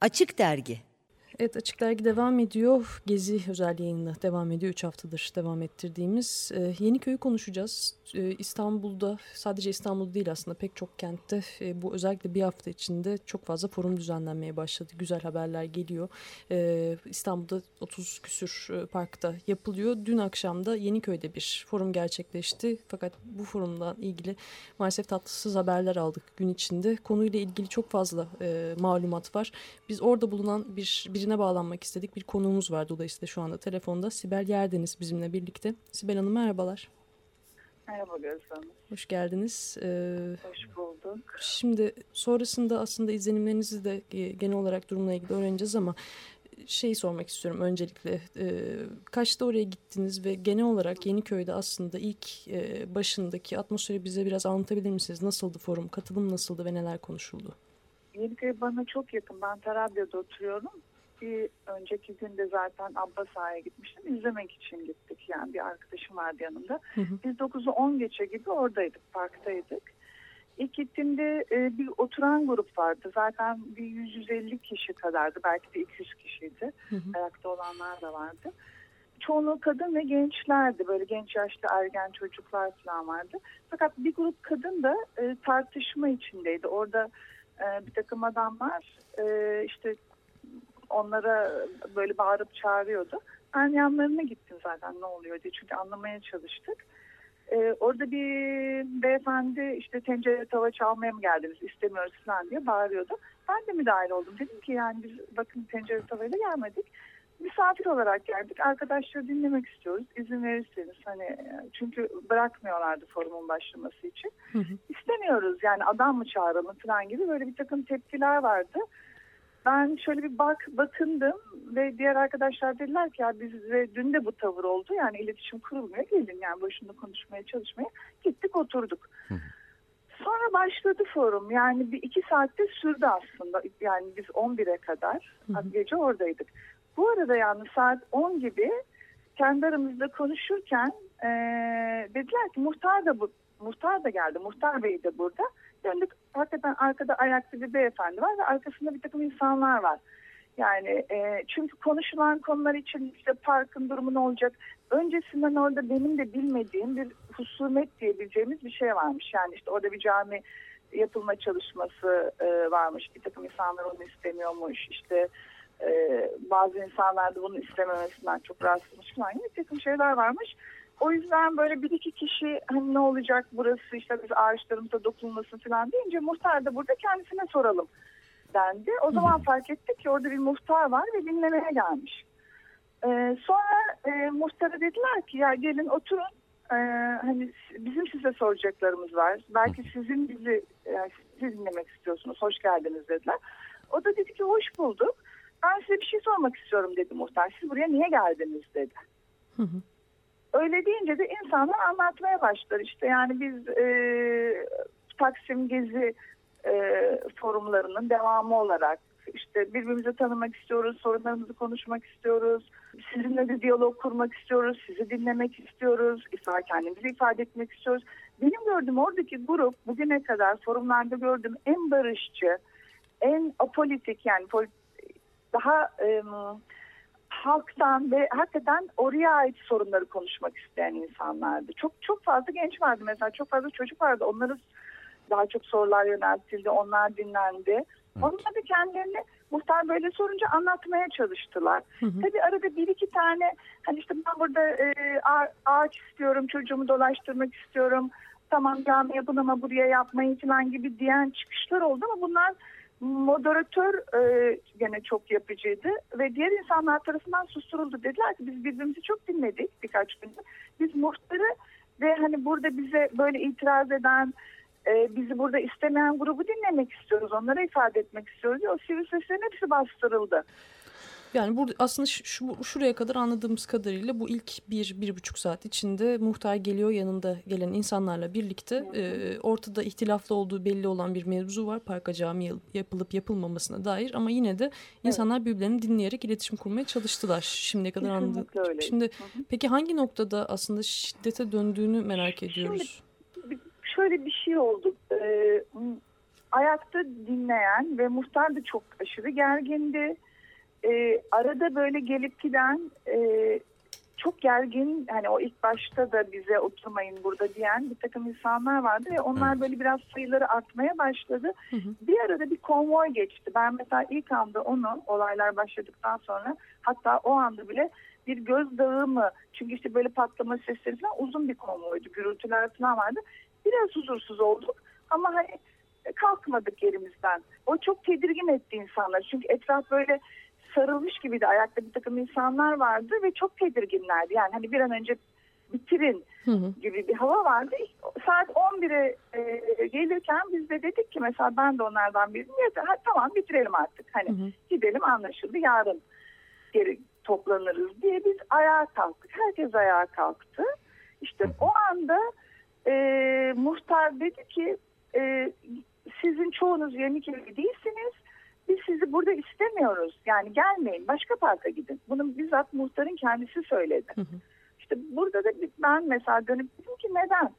Açık Dergi Evet Açık Dergi devam ediyor. Gezi özel yayınla devam ediyor. Üç haftadır devam ettirdiğimiz. Ee, Yeniköy'ü konuşacağız. Ee, İstanbul'da sadece İstanbul'da değil aslında pek çok kentte e, bu özellikle bir hafta içinde çok fazla forum düzenlenmeye başladı. Güzel haberler geliyor. Ee, İstanbul'da 30 küsür e, parkta yapılıyor. Dün akşam da Yeniköy'de bir forum gerçekleşti. Fakat bu forumdan ilgili maalesef tatsız haberler aldık gün içinde. Konuyla ilgili çok fazla e, malumat var. Biz orada bulunan bir birine bağlanmak istedik. Bir konuğumuz var dolayısıyla şu anda telefonda. Sibel Yerdeniz bizimle birlikte. Sibel Hanım merhabalar. Merhaba Gözlem. Hoş geldiniz. Ee, Hoş bulduk. Şimdi sonrasında aslında izlenimlerinizi de genel olarak durumla ilgili öğreneceğiz ama şeyi sormak istiyorum öncelikle. E, kaçta oraya gittiniz ve genel olarak Yeniköy'de aslında ilk e, başındaki atmosferi bize biraz anlatabilir misiniz? Nasıldı forum? Katılım nasıldı ve neler konuşuldu? Yeniköy bana çok yakın. Ben Tarabya'da oturuyorum. Bir önceki günde zaten Abbasa'ya gitmiştim. İzlemek için gittik. Yani bir arkadaşım vardı yanımda. Hı hı. Biz 9'u 10 geçe gibi oradaydık, parktaydık. İlk gittiğimde e, bir oturan grup vardı. Zaten bir 150 kişi kadardı. Belki de 200 kişiydi. Hı hı. Ayakta olanlar da vardı. Çoğunluğu kadın ve gençlerdi. Böyle genç yaşta ergen çocuklar falan vardı. Fakat bir grup kadın da e, tartışma içindeydi. Orada e, bir takım adamlar e, işte onlara böyle bağırıp çağırıyordu. Ben yanlarına gittim zaten ne oluyor diye çünkü anlamaya çalıştık. Ee, orada bir beyefendi işte tencere tava çalmaya mı geldiniz istemiyoruz falan diye bağırıyordu. Ben de müdahale oldum. Dedim ki yani biz bakın tencere tavayla gelmedik. Misafir olarak geldik. Arkadaşları dinlemek istiyoruz. İzin verirseniz hani çünkü bırakmıyorlardı forumun başlaması için. Hı hı. İstemiyoruz yani adam mı çağıralım falan gibi böyle bir takım tepkiler vardı ben şöyle bir bak bakındım ve diğer arkadaşlar dediler ki ya bizde dün de bu tavır oldu. Yani iletişim kurulmuyor. Gelin yani başında konuşmaya çalışmaya. Gittik oturduk. Sonra başladı forum. Yani bir iki saatte sürdü aslında. Yani biz 11'e kadar hı gece oradaydık. Bu arada yani saat 10 gibi kendi aramızda konuşurken ee, dediler ki muhtar da bu muhtar da geldi. Muhtar bey de burada Döndük hakikaten arkada ayakta bir beyefendi var ve arkasında bir takım insanlar var. Yani e, çünkü konuşulan konular için işte parkın durumu ne olacak? Öncesinden orada benim de bilmediğim bir husumet diyebileceğimiz bir şey varmış. Yani işte orada bir cami yapılma çalışması e, varmış. Bir takım insanlar onu istemiyormuş. İşte e, bazı insanlar da bunu istememesinden çok rahatsızmış falan. Bir takım şeyler varmış. O yüzden böyle bir iki kişi hani ne olacak burası işte biz ağaçlarımıza dokunmasın falan deyince muhtar da burada kendisine soralım dendi. O zaman fark ettik ki orada bir muhtar var ve dinlemeye gelmiş. Ee, sonra e, muhtara dediler ki ya gelin oturun ee, hani bizim size soracaklarımız var. Belki sizin bizi yani sizi dinlemek istiyorsunuz. Hoş geldiniz dediler. O da dedi ki hoş bulduk. Ben size bir şey sormak istiyorum dedi muhtar. Siz buraya niye geldiniz dedi. Hı hı. Öyle deyince de insanlar anlatmaya başlar. İşte yani biz e, Taksim Gezi e, forumlarının devamı olarak işte birbirimizi tanımak istiyoruz, sorunlarımızı konuşmak istiyoruz. Sizinle bir diyalog kurmak istiyoruz, sizi dinlemek istiyoruz, ifade kendimizi ifade etmek istiyoruz. Benim gördüğüm oradaki grup bugüne kadar forumlarda gördüğüm en barışçı, en apolitik yani daha e, halktan ve hakikaten oraya ait sorunları konuşmak isteyen insanlardı. Çok çok fazla genç vardı mesela çok fazla çocuk vardı. Onları daha çok sorular yöneltildi. Onlar dinlendi. Evet. Onlar da kendilerini muhtar böyle sorunca anlatmaya çalıştılar. Hı hı. Tabii arada bir iki tane hani işte ben burada e, ağaç istiyorum, çocuğumu dolaştırmak istiyorum. Tamam cami yapın ama buraya yapmayın falan gibi diyen çıkışlar oldu ama bunlar moderatör e, gene çok yapıcıydı ve diğer insanlar tarafından susturuldu. Dediler ki biz birbirimizi çok dinledik birkaç gündür. Biz muhtarı ve hani burada bize böyle itiraz eden e, bizi burada istemeyen grubu dinlemek istiyoruz. Onlara ifade etmek istiyoruz. O sivil seslerin hepsi bastırıldı. Yani burada aslında şu, şuraya kadar anladığımız kadarıyla bu ilk bir, bir buçuk saat içinde muhtar geliyor yanında gelen insanlarla birlikte e, ortada ihtilaflı olduğu belli olan bir mevzu var. Parka cami yapılıp yapılmamasına dair ama yine de insanlar evet. birbirlerini dinleyerek iletişim kurmaya çalıştılar şimdiye kadar anladım. Şimdi peki hangi noktada aslında şiddete döndüğünü merak ediyoruz. Şimdi şöyle bir şey oldu. Ee, ayakta dinleyen ve muhtar da çok aşırı gergindi. E, arada böyle gelip giden e, çok gergin hani o ilk başta da bize oturmayın burada diyen bir takım insanlar vardı ve onlar evet. böyle biraz sayıları artmaya başladı. Hı hı. Bir arada bir konvoy geçti. Ben mesela ilk anda onu olaylar başladıktan sonra hatta o anda bile bir gözdağı mı? Çünkü işte böyle patlama sesleri falan uzun bir konvoydu. Gürültüler falan vardı. Biraz huzursuz olduk ama hani kalkmadık yerimizden. O çok tedirgin etti insanlar. Çünkü etraf böyle sarılmış gibiydi. Ayakta bir takım insanlar vardı ve çok tedirginlerdi. Yani hani bir an önce bitirin gibi bir hava vardı. Saat 11'e e, gelirken biz de dedik ki mesela ben de onlardan biriyim. Ya, ha, tamam bitirelim artık. Hani hı hı. gidelim anlaşıldı. Yarın geri toplanırız diye biz ayağa kalktık. Herkes ayağa kalktı. İşte o anda e, muhtar dedi ki e, sizin çoğunuz Yenikeli değilsiniz. Biz sizi burada istemiyoruz. Yani gelmeyin başka parka gidin. Bunu bizzat muhtarın kendisi söyledi. Hı hı. İşte burada da ben mesela dönüp dedim ki neden?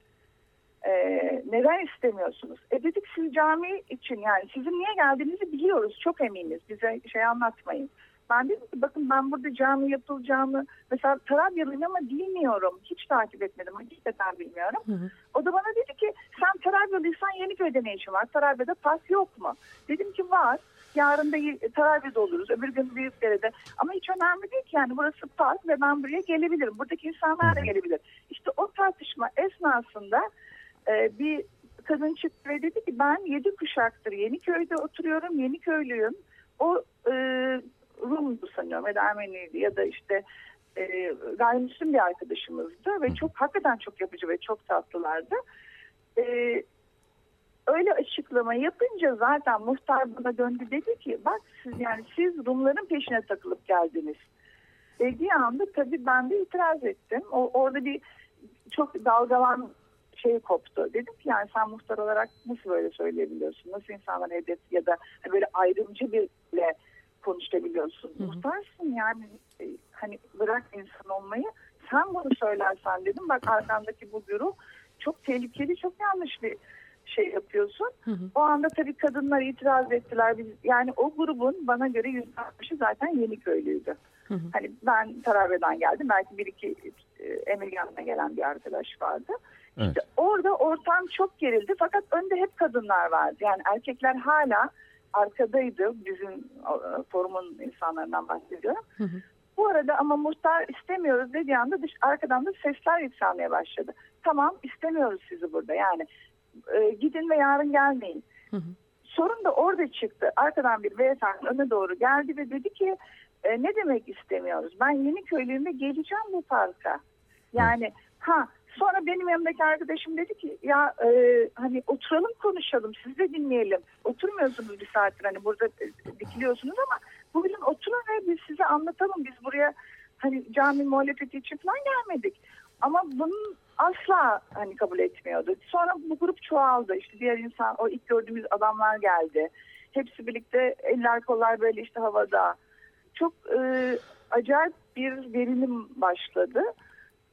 Ee, neden istemiyorsunuz? E dedik siz cami için yani sizin niye geldiğinizi biliyoruz çok eminiz. Bize şey anlatmayın. Ben dedim ki bakın ben burada cami yapılacağını mesela Tarabyalıyım ama bilmiyorum. Hiç takip etmedim. Hakikaten bilmiyorum. Hı hı. O da bana dedi ki sen Tarabyalıysan Yeniköy'de ne işin var? Tarabya'da park yok mu? Dedim ki var. Yarın da Tarabya'da oluruz. Öbür gün Büyükdere'de. Ama hiç önemli değil ki yani burası park ve ben buraya gelebilirim. Buradaki insanlar da gelebilir. İşte o tartışma esnasında e, bir kadın çıktı ve dedi ki ben yedi kuşaktır Yeniköy'de oturuyorum. Yeniköylüyüm. O e, Rum'du sanıyorum ya da Ermeniydi ya da işte e, gayrimüslim bir arkadaşımızdı ve çok hakikaten çok yapıcı ve çok tatlılardı. E, öyle açıklama yapınca zaten muhtar bana döndü dedi ki bak siz yani siz Rumların peşine takılıp geldiniz. Dediği anda tabii ben de itiraz ettim. O, orada bir çok dalgalan şey koptu. Dedim ki yani sen muhtar olarak nasıl böyle söyleyebiliyorsun? Nasıl insanlar hedef ya da böyle ayrımcı birle konuşabiliyorsun. Hı hı. Muhtarsın yani e, hani bırak insan olmayı. Sen bunu söylersen dedim bak arkandaki bu güruh çok tehlikeli çok yanlış bir şey yapıyorsun. Hı hı. O anda tabii kadınlar itiraz ettiler. Biz, yani o grubun bana göre %60'ı zaten Yeniköylüydü. Hı hı. Hani ben Tarabya'dan geldim. Belki bir iki e, Emirgan'dan gelen bir arkadaş vardı. Evet. İşte orada ortam çok gerildi. Fakat önde hep kadınlar vardı. Yani erkekler hala arkadaydı. Bizim forumun insanlarından bahsediyorum. Hı hı. Bu arada ama muhtar istemiyoruz dediği anda dış, arkadan da sesler yükselmeye başladı. Tamam istemiyoruz sizi burada yani e, gidin ve yarın gelmeyin. Hı hı. Sorun da orada çıktı. Arkadan bir beyefendi öne doğru geldi ve dedi ki e, ne demek istemiyoruz? Ben yeni köylüğümde geleceğim bu parka. Yani hı. ha Sonra benim yanımdaki arkadaşım dedi ki ya e, hani oturalım konuşalım siz de dinleyelim. Oturmuyorsunuz bir saattir hani burada dikiliyorsunuz ama bugün oturun ve biz size anlatalım. Biz buraya hani cami muhalefeti için falan gelmedik. Ama bunun asla hani kabul etmiyordu. Sonra bu grup çoğaldı. İşte diğer insan o ilk gördüğümüz adamlar geldi. Hepsi birlikte eller kollar böyle işte havada. Çok e, acayip bir gerilim başladı.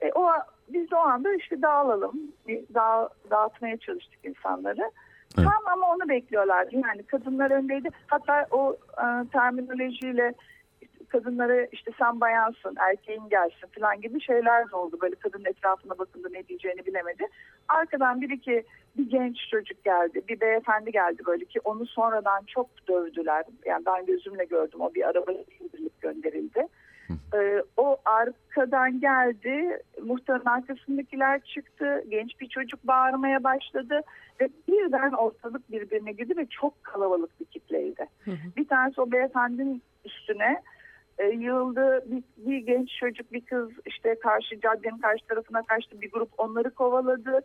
E, o biz de o anda işte dağılalım, dağ, dağıtmaya çalıştık insanları. Evet. Tam ama onu bekliyorlardı. Yani kadınlar öndeydi. Hatta o e, terminolojiyle kadınlara işte sen bayansın, erkeğin gelsin falan gibi şeyler de oldu. Böyle kadının etrafına bakındı ne diyeceğini bilemedi. Arkadan bir iki bir genç çocuk geldi, bir beyefendi geldi böyle ki onu sonradan çok dövdüler. Yani ben gözümle gördüm o bir arabaya gönderildi. Ee, o arkadan geldi, muhtarın arkasındakiler çıktı, genç bir çocuk bağırmaya başladı ve birden ortalık birbirine girdi ve çok kalabalık bir kitleydi. Hı hı. Bir tanesi o beyefendinin üstüne e, yığıldı, bir, bir genç çocuk, bir kız işte karşı caddenin karşı tarafına kaçtı, bir grup onları kovaladı.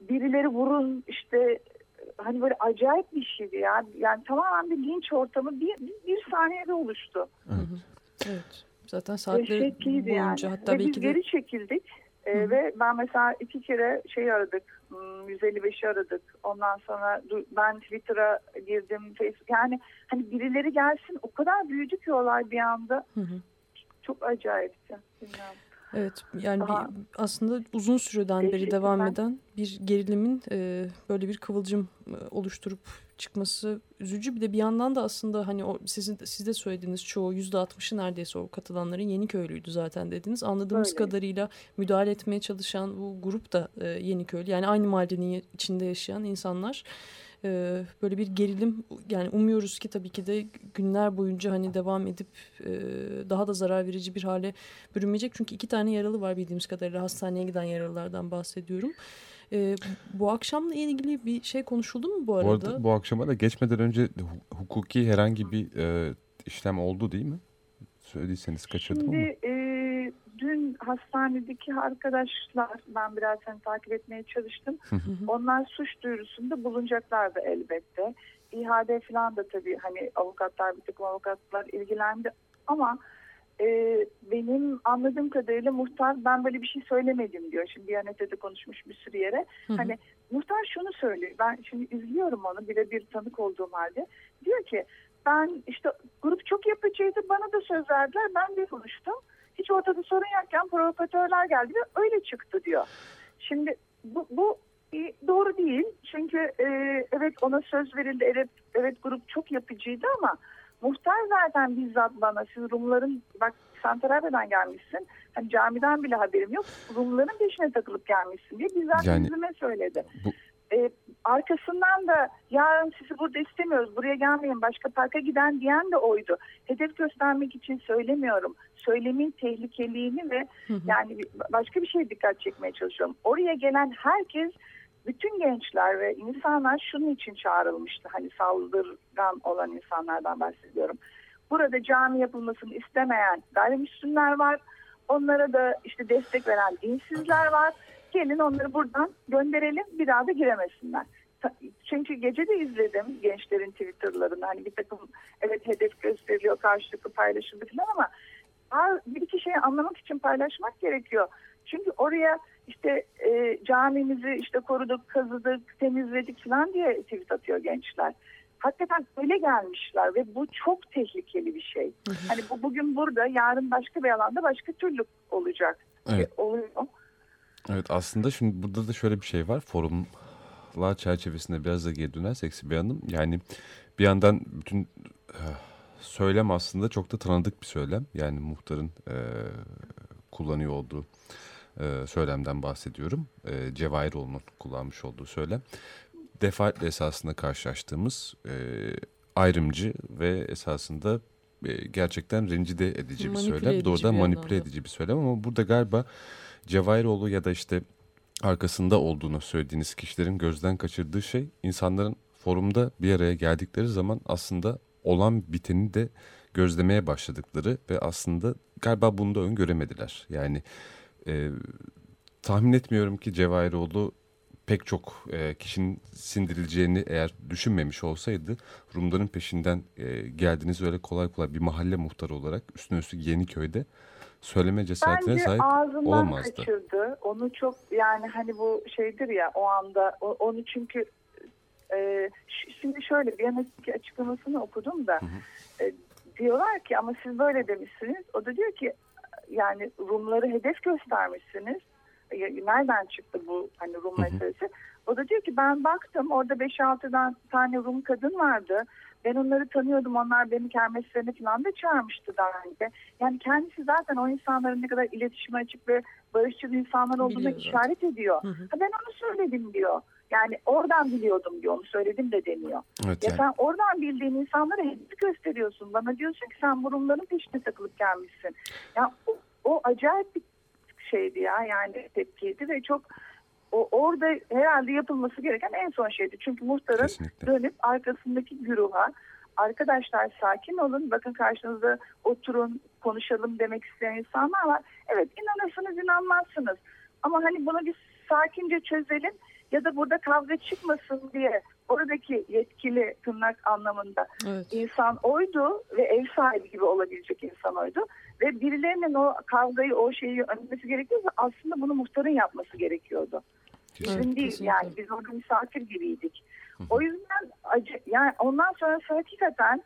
Birileri vurun işte hani böyle acayip bir şeydi ya. Yani tamamen bir linç ortamı bir, bir, bir saniyede oluştu. Evet. evet. Zaten saatleri boyunca yani. hatta ve belki biz de... geri çekildik. Ee, ve ben mesela iki kere şey aradık, 155'i hmm, aradık. Ondan sonra ben Twitter'a girdim, Facebook. Yani hani birileri gelsin o kadar büyüdü ki olay bir anda. Hı hı. Çok acayipti. Bilmiyorum. Evet yani Daha bir, aslında uzun süreden beri devam eden bir gerilimin e, böyle bir kıvılcım e, oluşturup çıkması üzücü. Bir de bir yandan da aslında hani o sizin siz de söylediğiniz çoğu yüzde altmışı neredeyse o katılanların yeni köylüydü zaten dediniz. Anladığımız Öyle. kadarıyla müdahale etmeye çalışan bu grup da e, yeni köylü. Yani aynı mahallenin içinde yaşayan insanlar e, böyle bir gerilim yani umuyoruz ki tabii ki de günler boyunca hani devam edip e, daha da zarar verici bir hale bürünmeyecek. Çünkü iki tane yaralı var bildiğimiz kadarıyla hastaneye giden yaralılardan bahsediyorum. E, bu akşamla ilgili bir şey konuşuldu mu bu arada? Bu arada bu akşama da geçmeden önce hukuki herhangi bir e, işlem oldu değil mi? Söylediyseniz kaçırdım Şimdi, ama. E, hastanedeki arkadaşlar ben biraz seni takip etmeye çalıştım. Onlar suç duyurusunda bulunacaklardı elbette. İHAD falan da tabii hani avukatlar bir takım avukatlar ilgilendi ama e, benim anladığım kadarıyla muhtar ben böyle bir şey söylemedim diyor. Şimdi Diyanet'te de konuşmuş bir sürü yere. Hani muhtar şunu söylüyor. Ben şimdi izliyorum onu birebir tanık olduğum halde. Diyor ki ben işte grup çok yapıcıydı bana da söz verdiler ben de konuştum. Hiç ortada sorun yokken provokatörler geldi ve öyle çıktı diyor. Şimdi bu, bu doğru değil. Çünkü e, evet ona söz verildi. Evet, evet grup çok yapıcıydı ama muhtar zaten bizzat bana siz Rumların bak sen Tarabya'dan gelmişsin. Hani camiden bile haberim yok. Rumların peşine takılıp gelmişsin diye bizzat yani, yüzüme söyledi. Bu, e, arkasından da yarın sizi burada istemiyoruz buraya gelmeyin başka parka giden diyen de oydu. Hedef göstermek için söylemiyorum. Söylemin tehlikeliğini ve hı hı. yani başka bir şeye dikkat çekmeye çalışıyorum. Oraya gelen herkes bütün gençler ve insanlar şunun için çağrılmıştı. Hani saldırgan olan insanlardan bahsediyorum. Burada cami yapılmasını istemeyen gayrimüslimler var. Onlara da işte destek veren dinsizler var gelin onları buradan gönderelim bir daha da giremesinler. Çünkü gece de izledim gençlerin Twitter'larını hani bir takım evet hedef gösteriliyor karşılıklı paylaşıldı falan ama bir iki şeyi anlamak için paylaşmak gerekiyor. Çünkü oraya işte e, camimizi işte koruduk, kazıdık, temizledik falan diye tweet atıyor gençler. Hakikaten öyle gelmişler ve bu çok tehlikeli bir şey. Hani bu bugün burada, yarın başka bir alanda başka türlü olacak. Evet. E, oluyor. Evet aslında şimdi burada da şöyle bir şey var. Forumlar çerçevesinde biraz da geri dönersek Sibel Hanım. Yani bir yandan bütün e, söylem aslında çok da tanıdık bir söylem. Yani muhtarın e, kullanıyor olduğu e, söylemden bahsediyorum. E, Cevahiroğlu'nun kullanmış olduğu söylem. Defaatle esasında karşılaştığımız e, ayrımcı ve esasında e, gerçekten rencide edici bir manipüle söylem. Doğrudan bir manipüle edici bir söylem ama burada galiba Cevahiroğlu ya da işte arkasında olduğunu söylediğiniz kişilerin gözden kaçırdığı şey insanların forumda bir araya geldikleri zaman aslında olan biteni de gözlemeye başladıkları ve aslında galiba bunu da öngöremediler. Yani e, tahmin etmiyorum ki Cevahiroğlu pek çok e, kişinin sindirileceğini eğer düşünmemiş olsaydı Rumların peşinden e, geldiğiniz öyle kolay kolay bir mahalle muhtarı olarak üstüne üstlük Yeniköy'de söyleme cesaretine Bence sahip ağzından olamazdı. kaçırdı. Onu çok yani hani bu şeydir ya o anda onu çünkü e, şimdi şöyle bir yanıtki açıklamasını okudum da hı hı. E, diyorlar ki ama siz böyle demişsiniz. O da diyor ki yani Rumları hedef göstermişsiniz. E, nereden çıktı bu hani Rum meselesi? O da diyor ki ben baktım orada 5-6 tane Rum kadın vardı. Ben onları tanıyordum. Onlar beni kermeslerine falan da çağırmıştı daha önce. Yani kendisi zaten o insanların ne kadar iletişime açık ve barışçıl insanlar olduğunu Biliyorum. işaret ediyor. Hı hı. Ha, ben onu söyledim diyor. Yani oradan biliyordum diyor. Onu söyledim de deniyor. Evet, ya yani. sen oradan bildiğin insanlara hedef gösteriyorsun. Bana diyorsun ki sen burunların peşine takılıp gelmişsin. Ya o, o acayip bir şeydi ya. Yani tepkiydi ve çok o orada herhalde yapılması gereken en son şeydi. Çünkü muhtarın Kesinlikle. dönüp arkasındaki güruha arkadaşlar sakin olun bakın karşınızda oturun konuşalım demek isteyen insanlar var. Evet inanırsınız inanmazsınız ama hani bunu bir sakince çözelim ya da burada kavga çıkmasın diye oradaki yetkili tırnak anlamında evet. insan oydu ve ev sahibi gibi olabilecek insan oydu. Ve birilerinin o kavgayı o şeyi önlemesi gerekiyorsa aslında bunu muhtarın yapması gerekiyordu. Bizim değil yani biz orada misafir gibiydik. O yüzden acı, yani ondan sonra hakikaten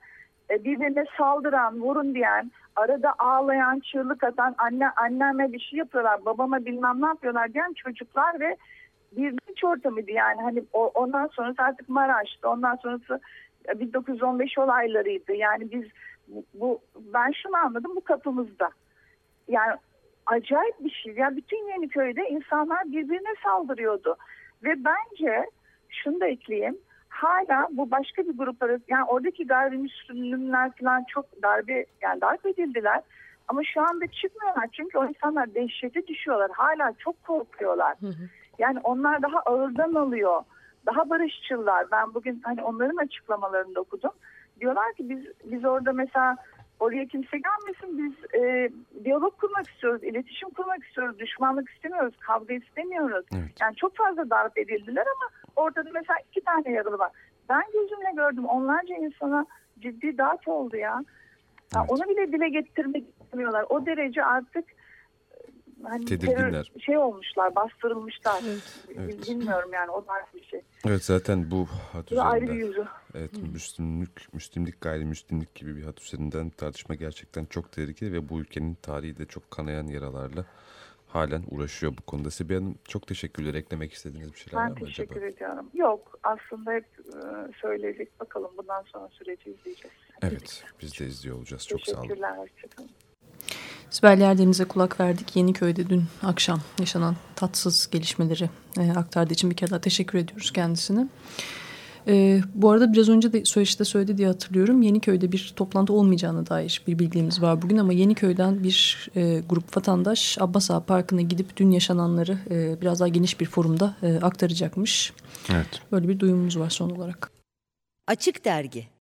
e, birbirine saldıran, vurun diyen, arada ağlayan, çığlık atan, anne anneme bir şey yapıyorlar, babama bilmem ne yapıyorlar diyen çocuklar ve bir linç ortamıydı yani hani o, ondan sonrası artık Maraş'tı, ondan sonrası 1915 olaylarıydı. Yani biz bu, ben şunu anladım bu kapımızda. Yani acayip bir şey. Ya bütün Yeniköy'de insanlar birbirine saldırıyordu. Ve bence şunu da ekleyeyim. Hala bu başka bir grup arası yani oradaki gayrimüslimler falan çok darbe yani darp edildiler. Ama şu anda çıkmıyorlar çünkü o insanlar dehşete düşüyorlar. Hala çok korkuyorlar. Yani onlar daha ağırdan alıyor. Daha barışçılar. Ben bugün hani onların açıklamalarını da okudum. Diyorlar ki biz biz orada mesela oraya kimse gelmesin. Biz e, diyalog kurmak istiyoruz, iletişim kurmak istiyoruz, düşmanlık istemiyoruz, kavga istemiyoruz. Evet. Yani çok fazla darp edildiler ama ortada mesela iki tane yaralı var. Ben gözümle gördüm onlarca insana ciddi darp oldu ya. ya Evet. Onu bile dile getirmek istemiyorlar. O derece artık hani Tedirginler. terör- şey olmuşlar, bastırılmışlar. Evet. Bilmiyorum yani o tarz bir şey. Evet zaten bu hat da ayrı bir yüzü. Evet, Müslümlük, Müslimlik, gayrimüslimlik gibi bir hat üzerinden tartışma gerçekten çok tehlikeli ve bu ülkenin tarihi de çok kanayan yaralarla halen uğraşıyor bu konuda. Sibel Hanım çok teşekkürler. Eklemek istediğiniz bir şeyler var Ben mı acaba? teşekkür ediyorum. Yok aslında hep e, söyledik. Bakalım bundan sonra süreci izleyeceğiz. Evet, biz de izliyor olacağız. Çok sağ olun. Teşekkürler. Hoşçakalın. Sibel Yerdeniz'e kulak verdik. Yeniköy'de dün akşam yaşanan tatsız gelişmeleri e, aktardığı için bir kere daha teşekkür ediyoruz kendisine. E, bu arada biraz önce de söyleşte söyledi diye hatırlıyorum. Yeniköy'de bir toplantı olmayacağına dair bir bilgimiz var bugün ama Yeniköy'den bir e, grup vatandaş Abbas Ağa Parkı'na gidip dün yaşananları e, biraz daha geniş bir forumda e, aktaracakmış. Evet. Böyle bir duyumumuz var son olarak. Açık Dergi